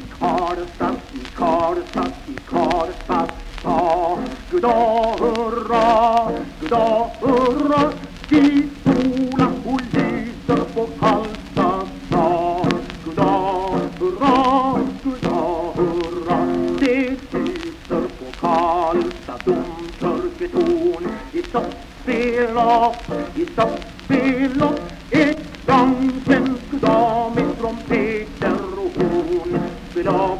걸었어 이 걸었어 이 걸었어 어 그더러 그더러 기쁘라 울리서 복한다 어 그더러 그더러 대지서 복한다 둠털게 돈 있어 빌로 있어 빌로 이 당신 그더 horn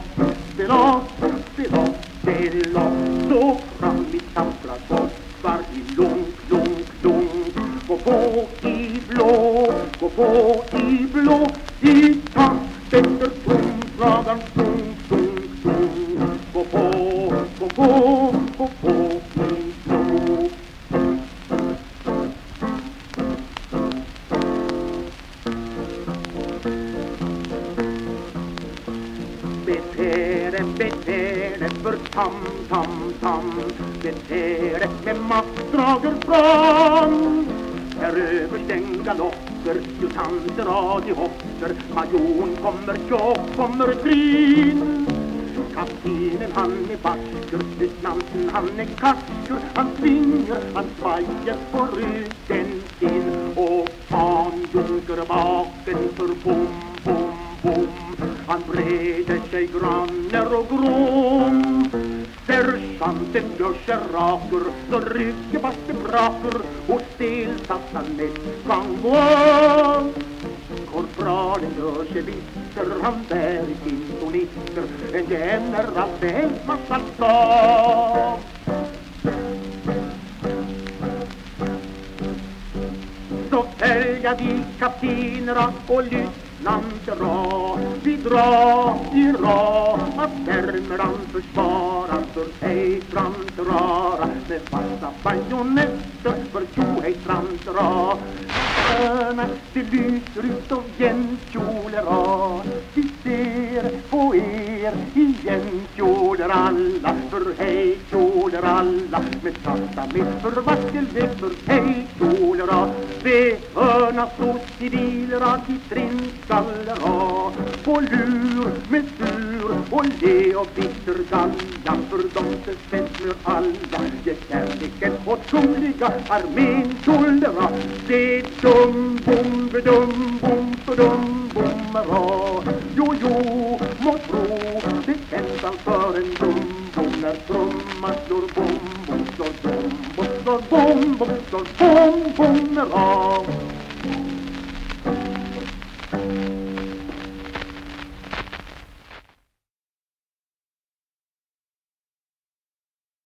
Spela, spela, spela, spela Så fram i tappra bossar i lunk, lunk, lunk. Gå på i blå, gå på i blå. I takt efter trumslagaren Bete det, bete det för tam, tam, tam. Bete det med maktdrager fram Här översten galopper, adjutanter, adjuhopper Majorn kommer tjock, kommer trin Kaptenen han är basker, löjtnanten han är kasker Han svinger, han svajer på ryggen sin Och fan dunker baken för bom han breder sig granner och grom Sergeanten gör sig raker, då rycker fast det braker Och stelsatt han kan gå. Korpralen gör sig bitter, han bär i sin solister, En general fältmarskalkstav Så följa vi kaptenerna och löjtnanterna dra i rad att Värmland försvaras för ej framdrara Med vassa bajonetter för tjo ej det lyser ut av Vi ser på er i jämtkjoler alla För hej kjoler alla. Med fasta för vackelväg för hej kjolerna Det hörna så civilera till trinskallera På lur med sur och le och bitter galla För de som svenskar alla Ge kärleken åt kungliga armén kjolerna Det dum bom bedum bom bedum bomera Jo jo må tro det känns väntan för en dum bom När trumman slår bom bom slår bom bom slår bom bom slår bom bomera